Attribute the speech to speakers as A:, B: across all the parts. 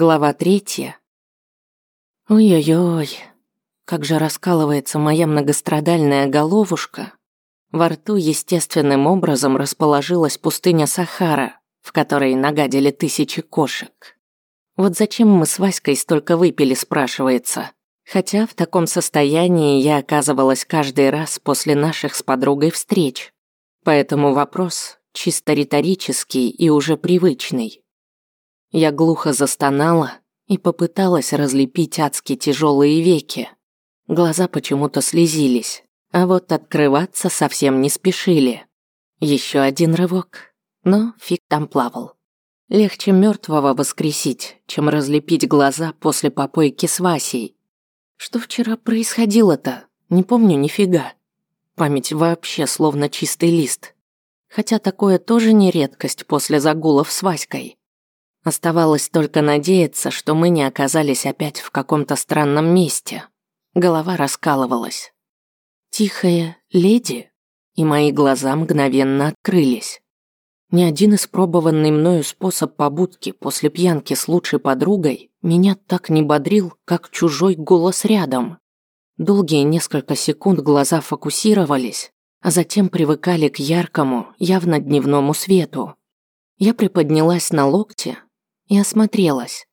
A: Глава третья. Ой-ой-ой, как же раскалывается моя многострадальная головушка. Во рту естественным образом расположилась пустыня Сахара, в которой нагадили тысячи кошек. Вот зачем мы с Васькой столько выпили, спрашивается. Хотя в таком состоянии я оказывалась каждый раз после наших с подругой встреч. Поэтому вопрос чисто риторический и уже привычный. Я глухо застонала и попыталась разлепить адски тяжелые веки. Глаза почему-то слезились, а вот открываться совсем не спешили. Еще один рывок, но фиг там плавал. Легче мертвого воскресить, чем разлепить глаза после попойки с Васей. Что вчера происходило-то? Не помню нифига. Память вообще словно чистый лист. Хотя такое тоже не редкость после загулов с Васькой. Оставалось только надеяться, что мы не оказались опять в каком-то странном месте. Голова раскалывалась. Тихая леди, и мои глаза мгновенно открылись. Ни один испробованный мною способ побудки после пьянки с лучшей подругой меня так не бодрил, как чужой голос рядом. Долгие несколько секунд глаза фокусировались, а затем привыкали к яркому, явно дневному свету. Я приподнялась на локте и осмотрелась.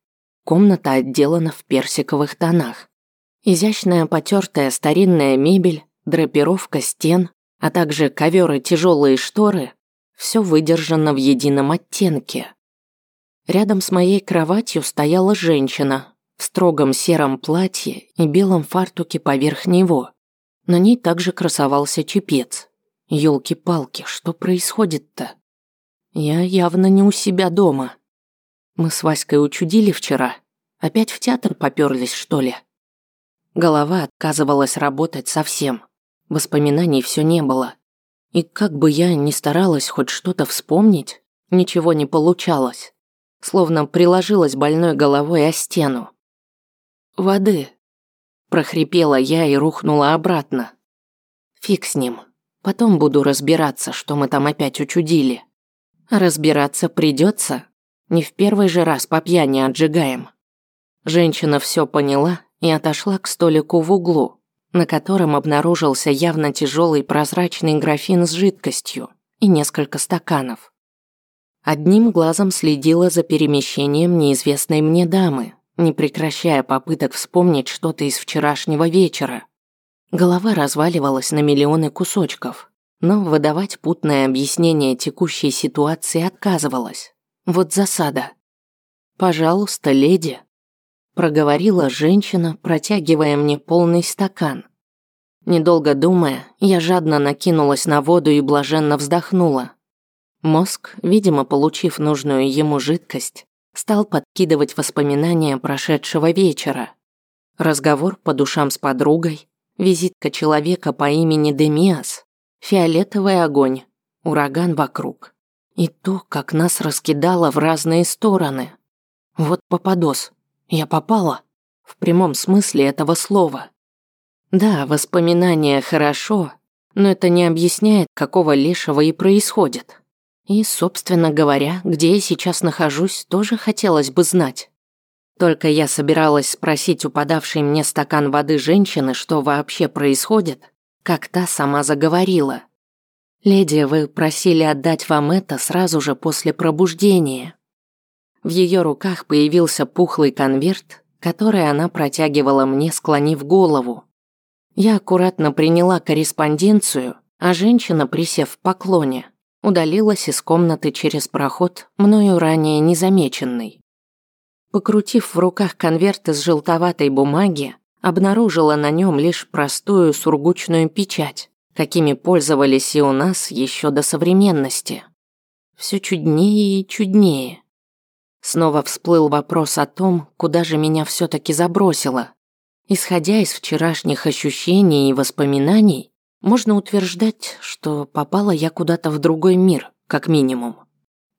A: Комната отделана в персиковых тонах. Изящная потертая старинная мебель, драпировка стен, а также ковер и тяжелые шторы – все выдержано в едином оттенке. Рядом с моей кроватью стояла женщина в строгом сером платье и белом фартуке поверх него. На ней также красовался чепец. Ёлки-палки, что происходит-то? Я явно не у себя дома. Мы с Васькой учудили вчера. Опять в театр попёрлись, что ли? Голова отказывалась работать совсем. Воспоминаний все не было. И как бы я ни старалась хоть что-то вспомнить, ничего не получалось. Словно приложилась больной головой о стену. «Воды», – прохрипела я и рухнула обратно. «Фиг с ним. Потом буду разбираться, что мы там опять учудили. разбираться придется, не в первый же раз по пьяни отжигаем. Женщина все поняла и отошла к столику в углу, на котором обнаружился явно тяжелый прозрачный графин с жидкостью и несколько стаканов. Одним глазом следила за перемещением неизвестной мне дамы, не прекращая попыток вспомнить что-то из вчерашнего вечера. Голова разваливалась на миллионы кусочков, но выдавать путное объяснение текущей ситуации отказывалась. Вот засада. «Пожалуйста, леди», – проговорила женщина, протягивая мне полный стакан. Недолго думая, я жадно накинулась на воду и блаженно вздохнула. Мозг, видимо, получив нужную ему жидкость, стал подкидывать воспоминания прошедшего вечера. Разговор по душам с подругой, визитка человека по имени Демиас, фиолетовый огонь, ураган вокруг. И то, как нас раскидало в разные стороны. Вот попадос. Я попала. В прямом смысле этого слова. Да, воспоминания хорошо, но это не объясняет, какого лешего и происходит. И, собственно говоря, где я сейчас нахожусь, тоже хотелось бы знать. Только я собиралась спросить у подавшей мне стакан воды женщины, что вообще происходит, как та сама заговорила – «Леди, вы просили отдать вам это сразу же после пробуждения». В ее руках появился пухлый конверт, который она протягивала мне, склонив голову. Я аккуратно приняла корреспонденцию, а женщина, присев в поклоне, удалилась из комнаты через проход, мною ранее незамеченный. Покрутив в руках конверт из желтоватой бумаги, обнаружила на нем лишь простую сургучную печать какими пользовались и у нас еще до современности. Все чуднее и чуднее. Снова всплыл вопрос о том, куда же меня все-таки забросило. Исходя из вчерашних ощущений и воспоминаний, можно утверждать, что попала я куда-то в другой мир, как минимум.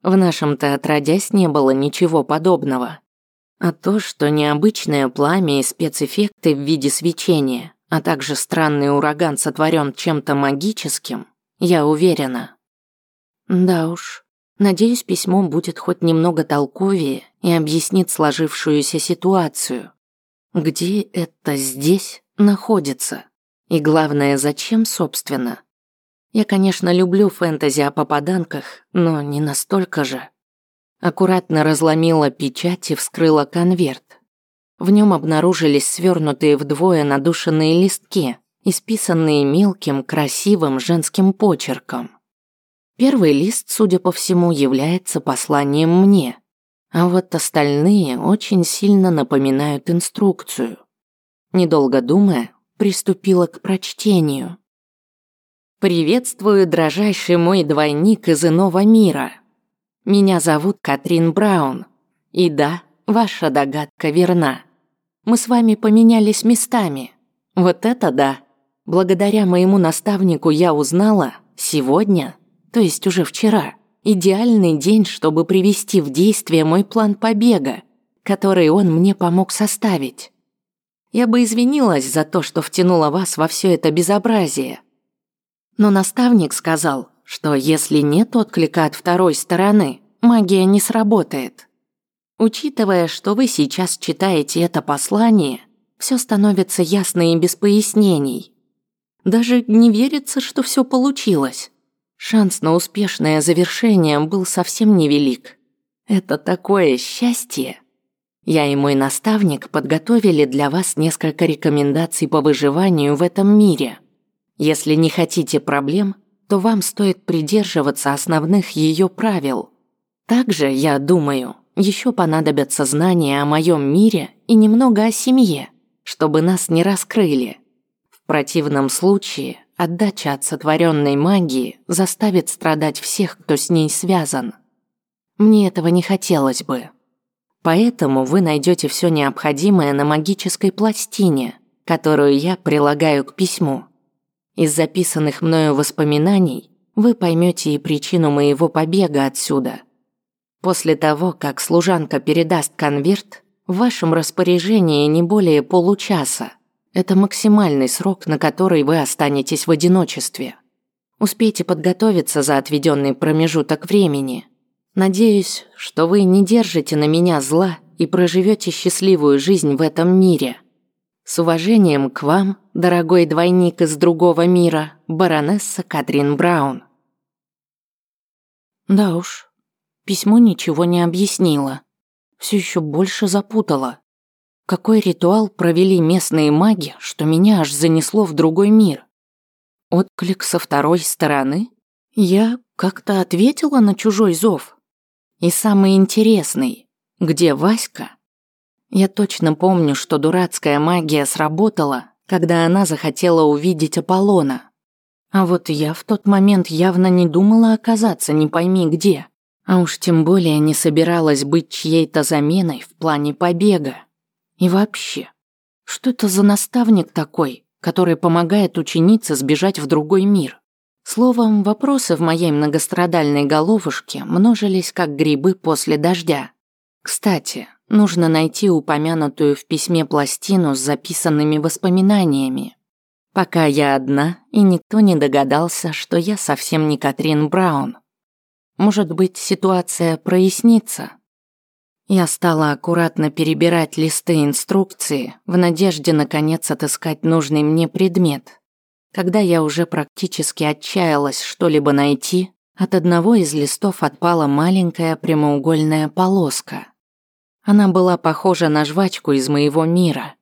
A: В нашем-то отродясь не было ничего подобного. А то, что необычное пламя и спецэффекты в виде свечения а также странный ураган сотворен чем-то магическим, я уверена. Да уж, Надеюсь, письмо будет хоть немного толковее и объяснит сложившуюся ситуацию. Где это здесь находится? И главное, зачем, собственно? Я, конечно, люблю фэнтези о попаданках, но не настолько же. Аккуратно разломила печать и вскрыла конверт. В нем обнаружились свернутые вдвое надушенные листки, исписанные мелким, красивым женским почерком. Первый лист, судя по всему, является посланием мне, а вот остальные очень сильно напоминают инструкцию. Недолго думая, приступила к прочтению. «Приветствую, дрожайший мой двойник из иного мира. Меня зовут Катрин Браун. И да, ваша догадка верна. Мы с вами поменялись местами. Вот это да. Благодаря моему наставнику я узнала сегодня, то есть уже вчера, идеальный день, чтобы привести в действие мой план побега, который он мне помог составить. Я бы извинилась за то, что втянула вас во все это безобразие. Но наставник сказал, что если нет отклика от второй стороны, магия не сработает. Учитывая, что вы сейчас читаете это послание, все становится ясно и без пояснений. Даже не верится, что все получилось. Шанс на успешное завершение был совсем невелик. Это такое счастье. Я и мой наставник подготовили для вас несколько рекомендаций по выживанию в этом мире. Если не хотите проблем, то вам стоит придерживаться основных ее правил. Также, я думаю, еще понадобятся знания о моем мире и немного о семье, чтобы нас не раскрыли. В противном случае отдача от сотворенной магии заставит страдать всех, кто с ней связан. Мне этого не хотелось бы. Поэтому вы найдете все необходимое на магической пластине, которую я прилагаю к письму. Из записанных мною воспоминаний вы поймете и причину моего побега отсюда – После того, как служанка передаст конверт, в вашем распоряжении не более получаса. Это максимальный срок, на который вы останетесь в одиночестве. Успейте подготовиться за отведенный промежуток времени. Надеюсь, что вы не держите на меня зла и проживете счастливую жизнь в этом мире. С уважением к вам, дорогой двойник из другого мира, баронесса Катрин Браун. Да уж, Письмо ничего не объяснило. Все еще больше запутало. Какой ритуал провели местные маги, что меня аж занесло в другой мир? Отклик со второй стороны? Я как-то ответила на чужой зов. И самый интересный, где Васька? Я точно помню, что дурацкая магия сработала, когда она захотела увидеть Аполлона. А вот я в тот момент явно не думала оказаться не пойми где. А уж тем более не собиралась быть чьей-то заменой в плане побега. И вообще, что это за наставник такой, который помогает ученице сбежать в другой мир? Словом, вопросы в моей многострадальной головушке множились как грибы после дождя. Кстати, нужно найти упомянутую в письме пластину с записанными воспоминаниями. Пока я одна, и никто не догадался, что я совсем не Катрин Браун. Может быть, ситуация прояснится? Я стала аккуратно перебирать листы инструкции в надежде наконец отыскать нужный мне предмет. Когда я уже практически отчаялась что-либо найти, от одного из листов отпала маленькая прямоугольная полоска. Она была похожа на жвачку из моего мира.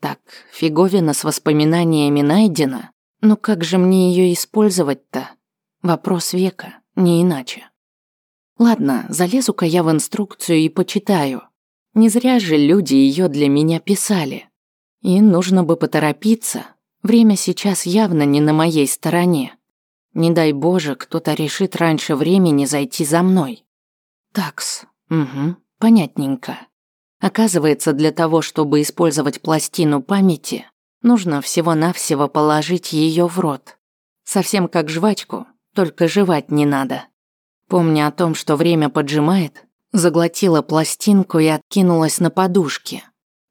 A: Так, фиговина с воспоминаниями найдена, но как же мне ее использовать-то? Вопрос века. Не иначе. Ладно, залезу-ка я в инструкцию и почитаю. Не зря же люди ее для меня писали. И нужно бы поторопиться. Время сейчас явно не на моей стороне. Не дай боже, кто-то решит раньше времени зайти за мной. Такс, угу, понятненько. Оказывается, для того, чтобы использовать пластину памяти, нужно всего-навсего положить ее в рот. Совсем как жвачку, только жевать не надо. Помня о том, что время поджимает, заглотила пластинку и откинулась на подушке.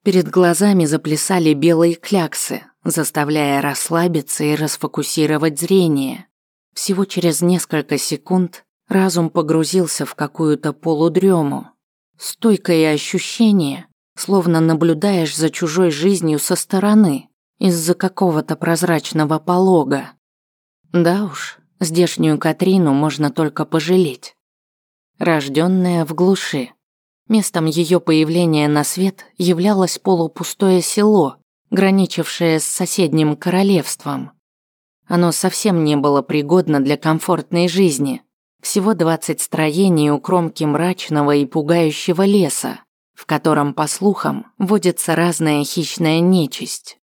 A: Перед глазами заплясали белые кляксы, заставляя расслабиться и расфокусировать зрение. Всего через несколько секунд разум погрузился в какую-то полудрему. Стойкое ощущение, словно наблюдаешь за чужой жизнью со стороны, из-за какого-то прозрачного полога. Да уж, здешнюю Катрину можно только пожалеть. Рожденная в глуши. Местом ее появления на свет являлось полупустое село, граничившее с соседним королевством. Оно совсем не было пригодно для комфортной жизни. Всего 20 строений у кромки мрачного и пугающего леса, в котором, по слухам, водится разная хищная нечисть.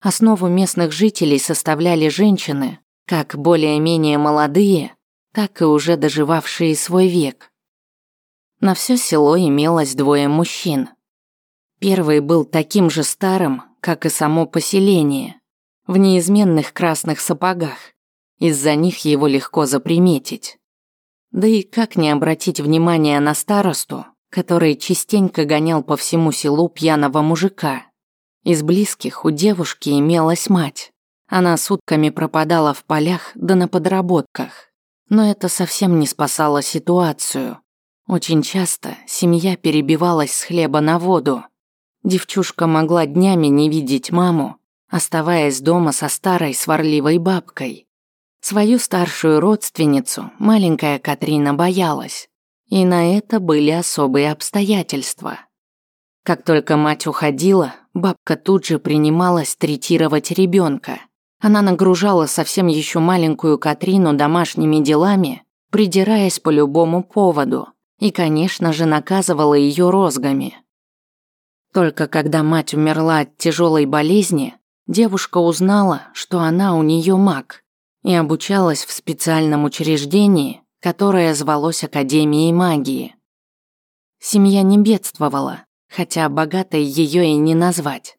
A: Основу местных жителей составляли женщины, как более-менее молодые, так и уже доживавшие свой век. На все село имелось двое мужчин. Первый был таким же старым, как и само поселение, в неизменных красных сапогах. Из-за них его легко заприметить. Да и как не обратить внимания на старосту, который частенько гонял по всему селу пьяного мужика. Из близких у девушки имелась мать. Она сутками пропадала в полях да на подработках. Но это совсем не спасало ситуацию. Очень часто семья перебивалась с хлеба на воду. Девчушка могла днями не видеть маму, оставаясь дома со старой сварливой бабкой. Свою старшую родственницу маленькая Катрина боялась, и на это были особые обстоятельства. Как только мать уходила, бабка тут же принималась третировать ребенка. Она нагружала совсем еще маленькую Катрину домашними делами, придираясь по любому поводу, и, конечно же, наказывала ее розгами. Только когда мать умерла от тяжелой болезни, девушка узнала, что она у нее маг, и обучалась в специальном учреждении, которое звалось Академией магии. Семья не бедствовала, хотя богатой ее и не назвать.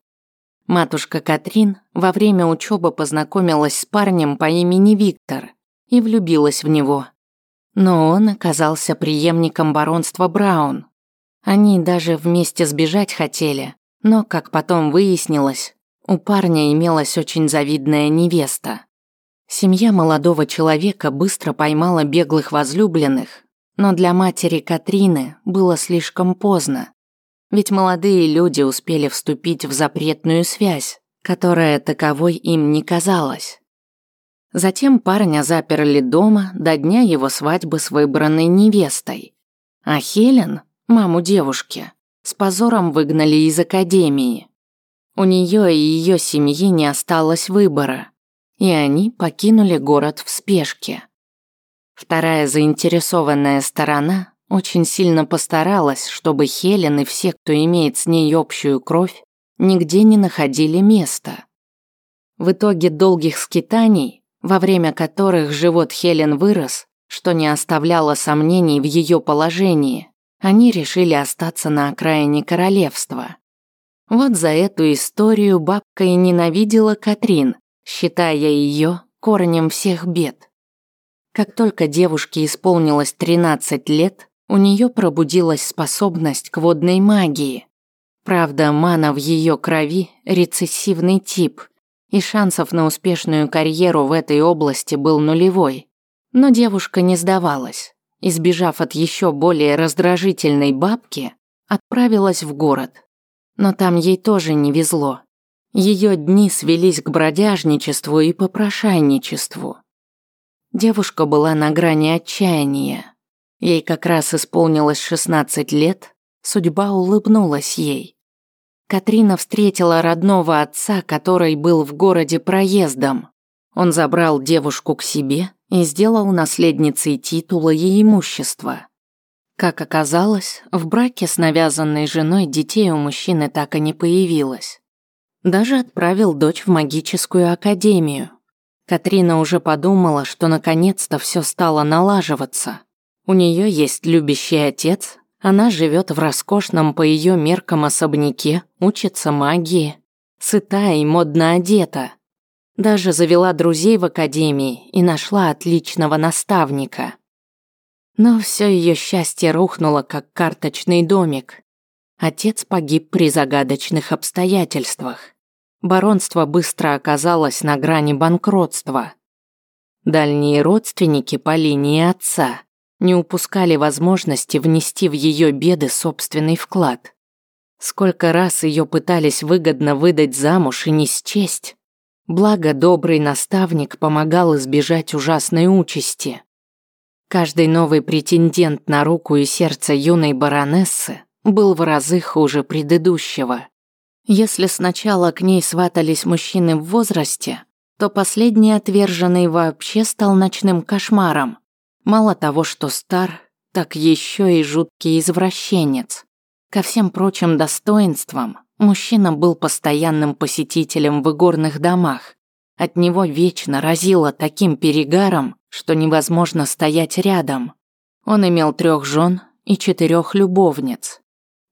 A: Матушка Катрин во время учебы познакомилась с парнем по имени Виктор и влюбилась в него. Но он оказался преемником баронства Браун, они даже вместе сбежать хотели, но, как потом выяснилось, у парня имелась очень завидная невеста. Семья молодого человека быстро поймала беглых возлюбленных, но для матери Катрины было слишком поздно. Ведь молодые люди успели вступить в запретную связь, которая таковой им не казалась. Затем парня заперли дома до дня его свадьбы с выбранной невестой. А Хелен, маму девушки, с позором выгнали из академии. У нее и ее семьи не осталось выбора, и они покинули город в спешке. Вторая заинтересованная сторона очень сильно постаралась, чтобы Хелен и все, кто имеет с ней общую кровь, нигде не находили места. В итоге долгих скитаний, во время которых живот Хелен вырос, что не оставляло сомнений в ее положении, они решили остаться на окраине королевства. Вот за эту историю бабка и ненавидела Катрин, считая ее корнем всех бед. Как только девушке исполнилось 13 лет, у нее пробудилась способность к водной магии. Правда, мана в ее крови – рецессивный тип, и шансов на успешную карьеру в этой области был нулевой. Но девушка не сдавалась избежав от еще более раздражительной бабки, отправилась в город. Но там ей тоже не везло. Ее дни свелись к бродяжничеству и попрошайничеству. Девушка была на грани отчаяния. Ей как раз исполнилось 16 лет, судьба улыбнулась ей. Катрина встретила родного отца, который был в городе проездом. Он забрал девушку к себе и сделал наследницей титула и имущества. Как оказалось, в браке с навязанной женой детей у мужчины так и не появилось. Даже отправил дочь в магическую академию. Катрина уже подумала, что наконец-то все стало налаживаться. У нее есть любящий отец, она живет в роскошном по ее меркам особняке, учится магии, сыта и модно одета – даже завела друзей в академии и нашла отличного наставника. Но все ее счастье рухнуло, как карточный домик. Отец погиб при загадочных обстоятельствах. Баронство быстро оказалось на грани банкротства. Дальние родственники по линии отца не упускали возможности внести в ее беды собственный вклад. Сколько раз ее пытались выгодно выдать замуж и не счесть. Благо, добрый наставник помогал избежать ужасной участи. Каждый новый претендент на руку и сердце юной баронессы был в разы хуже предыдущего. Если сначала к ней сватались мужчины в возрасте, то последний отверженный вообще стал ночным кошмаром. Мало того, что стар, так еще и жуткий извращенец. Ко всем прочим достоинствам мужчина был постоянным посетителем в игорных домах. От него вечно разило таким перегаром, что невозможно стоять рядом. Он имел трех жен и четырех любовниц.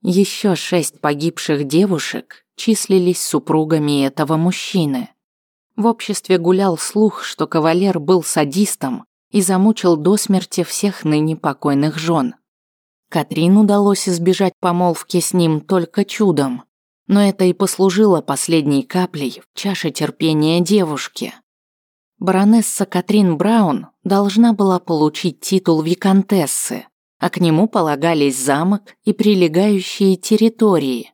A: Еще шесть погибших девушек числились супругами этого мужчины. В обществе гулял слух, что кавалер был садистом и замучил до смерти всех ныне покойных жен. Катрин удалось избежать помолвки с ним только чудом, но это и послужило последней каплей в чаше терпения девушки. Баронесса Катрин Браун должна была получить титул виконтессы, а к нему полагались замок и прилегающие территории.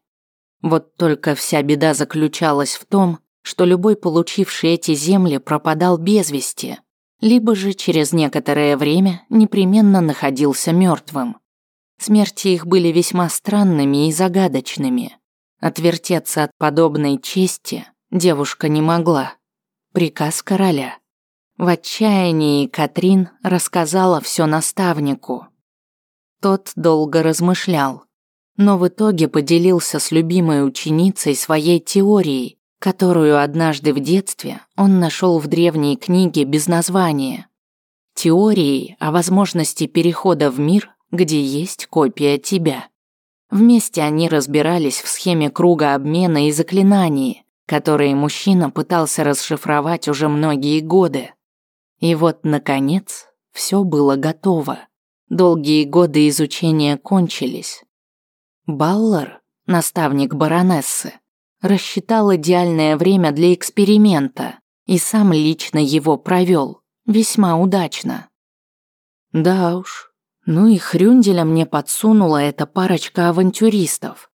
A: Вот только вся беда заключалась в том, что любой получивший эти земли пропадал без вести, либо же через некоторое время непременно находился мертвым. Смерти их были весьма странными и загадочными. Отвертеться от подобной чести девушка не могла. Приказ короля. В отчаянии Катрин рассказала все наставнику. Тот долго размышлял но в итоге поделился с любимой ученицей своей теорией, которую однажды в детстве он нашел в древней книге без названия. Теорией о возможности перехода в мир, где есть копия тебя. Вместе они разбирались в схеме круга обмена и заклинаний, которые мужчина пытался расшифровать уже многие годы. И вот, наконец, все было готово. Долгие годы изучения кончились, Баллар, наставник баронессы, рассчитал идеальное время для эксперимента и сам лично его провел, весьма удачно. Да уж, ну и хрюнделя мне подсунула эта парочка авантюристов.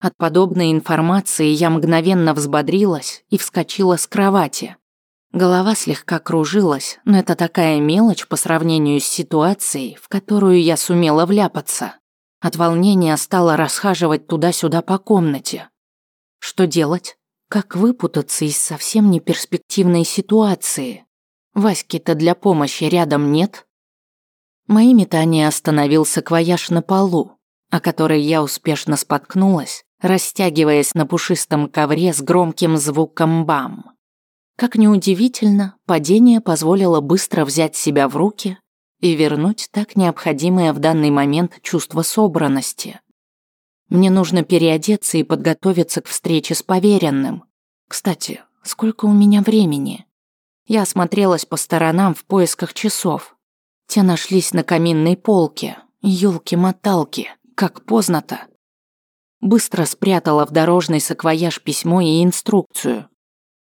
A: От подобной информации я мгновенно взбодрилась и вскочила с кровати. Голова слегка кружилась, но это такая мелочь по сравнению с ситуацией, в которую я сумела вляпаться. От волнения стала расхаживать туда-сюда по комнате. Что делать? Как выпутаться из совсем неперспективной ситуации? Васьки-то для помощи рядом нет? Мои метания остановил саквояж на полу, о который я успешно споткнулась, растягиваясь на пушистом ковре с громким звуком бам. Как неудивительно, падение позволило быстро взять себя в руки и вернуть так необходимое в данный момент чувство собранности. Мне нужно переодеться и подготовиться к встрече с поверенным. Кстати, сколько у меня времени? Я осмотрелась по сторонам в поисках часов. Те нашлись на каминной полке. Ёлки-моталки, как поздно-то. Быстро спрятала в дорожный саквояж письмо и инструкцию.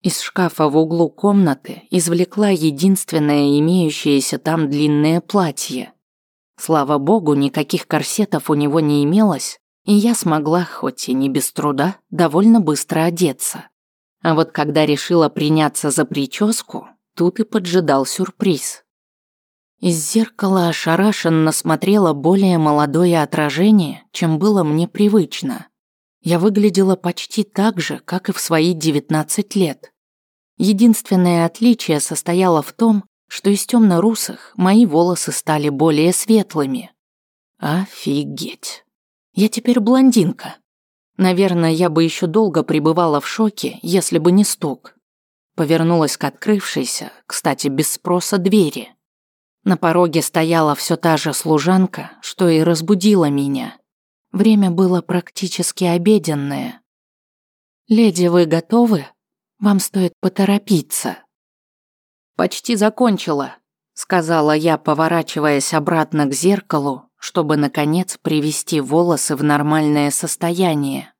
A: Из шкафа в углу комнаты извлекла единственное имеющееся там длинное платье. Слава богу, никаких корсетов у него не имелось, и я смогла, хоть и не без труда, довольно быстро одеться. А вот когда решила приняться за прическу, тут и поджидал сюрприз. Из зеркала ошарашенно смотрело более молодое отражение, чем было мне привычно. Я выглядела почти так же, как и в свои 19 лет. Единственное отличие состояло в том, что из темно-русых мои волосы стали более светлыми. Офигеть. Я теперь блондинка. Наверное, я бы еще долго пребывала в шоке, если бы не стук. Повернулась к открывшейся, кстати, без спроса двери. На пороге стояла все та же служанка, что и разбудила меня. Время было практически обеденное. «Леди, вы готовы?» Вам стоит поторопиться». «Почти закончила», — сказала я, поворачиваясь обратно к зеркалу, чтобы, наконец, привести волосы в нормальное состояние.